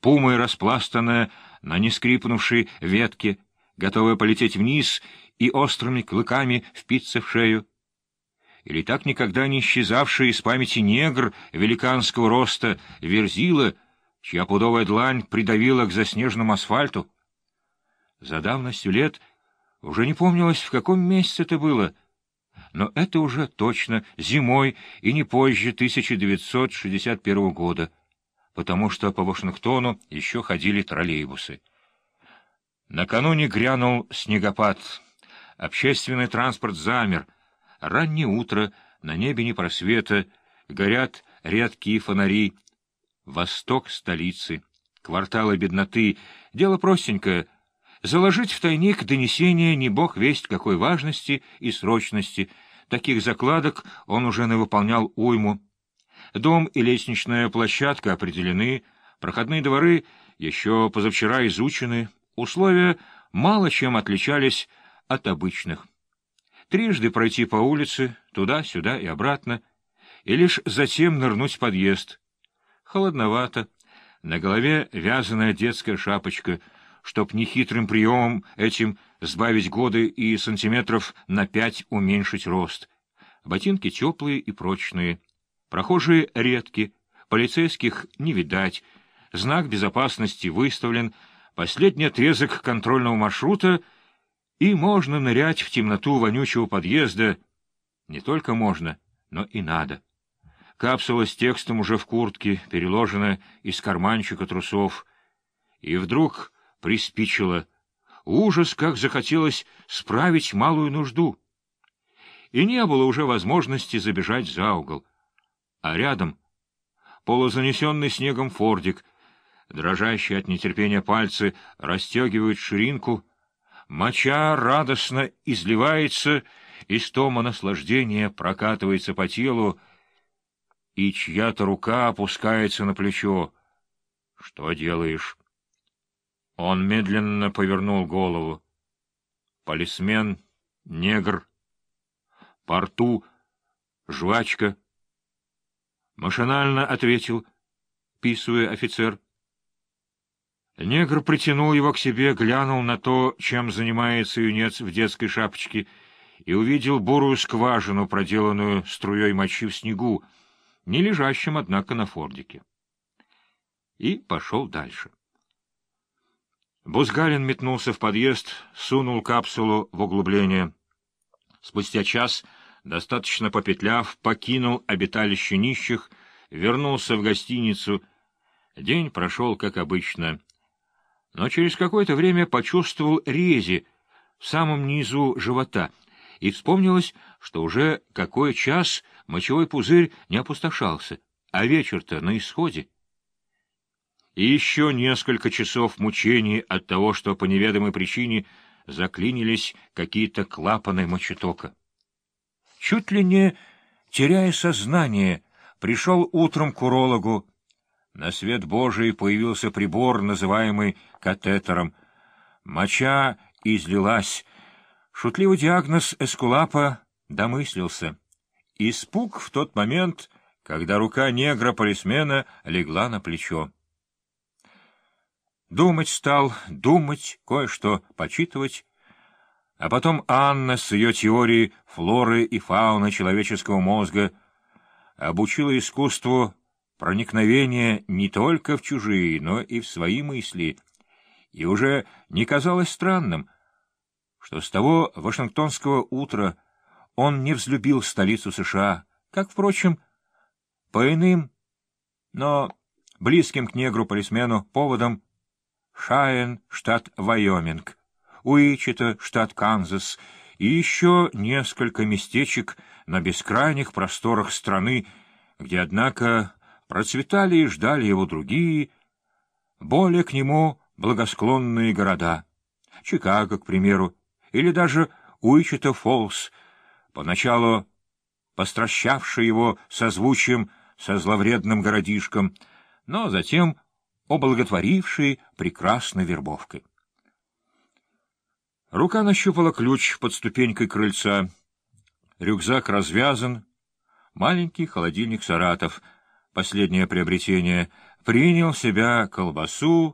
пумой распластанная на нескрипнувшей ветке, готовая полететь вниз и острыми клыками впиться в шею. Или так никогда не исчезавший из памяти негр великанского роста Верзила, чья пудовая длань придавила к заснеженному асфальту. За давностью лет уже не помнилось, в каком месяце это было, но это уже точно зимой и не позже 1961 года, потому что по Вашингтону еще ходили троллейбусы. Накануне грянул снегопад. Общественный транспорт замер. Раннее утро, на небе не просвета, горят редкие фонари. Восток столицы, кварталы бедноты. Дело простенькое — заложить в тайник донесение не бог весть какой важности и срочности. Таких закладок он уже навыполнял уйму. Дом и лестничная площадка определены, проходные дворы еще позавчера изучены, условия мало чем отличались от обычных. Трижды пройти по улице, туда-сюда и обратно, и лишь затем нырнуть в подъезд. Холодновато, на голове вязаная детская шапочка — чтоб нехитрым приемом этим сбавить годы и сантиметров на пять уменьшить рост. Ботинки теплые и прочные. Прохожие редки, полицейских не видать. Знак безопасности выставлен, последний отрезок контрольного маршрута, и можно нырять в темноту вонючего подъезда. Не только можно, но и надо. Капсула с текстом уже в куртке, переложена из карманчика трусов. И вдруг приспичило. Ужас, как захотелось справить малую нужду. И не было уже возможности забежать за угол. А рядом полузанесенный снегом фордик, дрожащие от нетерпения пальцы расстегивают ширинку, моча радостно изливается, истома наслаждения прокатывается по телу, и чья-то рука опускается на плечо. — Что делаешь? Он медленно повернул голову. Полисмен, негр, порту, жвачка. Машинально ответил, писуя офицер. Негр притянул его к себе, глянул на то, чем занимается юнец в детской шапочке, и увидел бурую скважину, проделанную струей мочи в снегу, не лежащим, однако, на фордике. И пошел дальше. Бузгалин метнулся в подъезд, сунул капсулу в углубление. Спустя час, достаточно попетляв, покинул обиталище нищих, вернулся в гостиницу. День прошел, как обычно. Но через какое-то время почувствовал рези в самом низу живота, и вспомнилось, что уже какой час мочевой пузырь не опустошался, а вечер-то на исходе и еще несколько часов мучений от того, что по неведомой причине заклинились какие-то клапаны мочетока. Чуть ли не теряя сознание, пришел утром к урологу. На свет Божий появился прибор, называемый катетером. Моча излилась. Шутливый диагноз эскулапа домыслился. Испуг в тот момент, когда рука негра-полисмена легла на плечо. Думать стал, думать, кое-что почитывать. А потом Анна с ее теорией флоры и фауны человеческого мозга обучила искусству проникновения не только в чужие, но и в свои мысли, и уже не казалось странным, что с того вашингтонского утра он не взлюбил столицу США, как, впрочем, по иным, но близким к негру-полисмену поводам Шайен, штат Вайоминг, Уичета, штат Канзас, и еще несколько местечек на бескрайних просторах страны, где, однако, процветали и ждали его другие, более к нему благосклонные города. Чикаго, к примеру, или даже Уичета Фолс, поначалу постращавший его созвучием со зловредным городишком, но затем облаготворивший прекрасной вербовкой. Рука нащупала ключ под ступенькой крыльца. Рюкзак развязан. Маленький холодильник «Саратов» — последнее приобретение, принял в себя колбасу